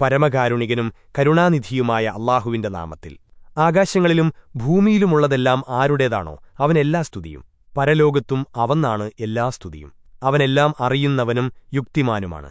പരമകാരുണികനും കരുണാനിധിയുമായ അള്ളാഹുവിന്റെ നാമത്തിൽ. ആകാശങ്ങളിലും ഭൂമിയിലുമുള്ളതെല്ലാം ആരുടേതാണോ? അവനെല്ലാ സ്തുതിയും. പരലോകത്തും അവന്നാണ് എല്ലാ സ്തുതിയും. അവനെല്ലാം അറിയുന്നവനും യുക്തിമാനുമാണ്.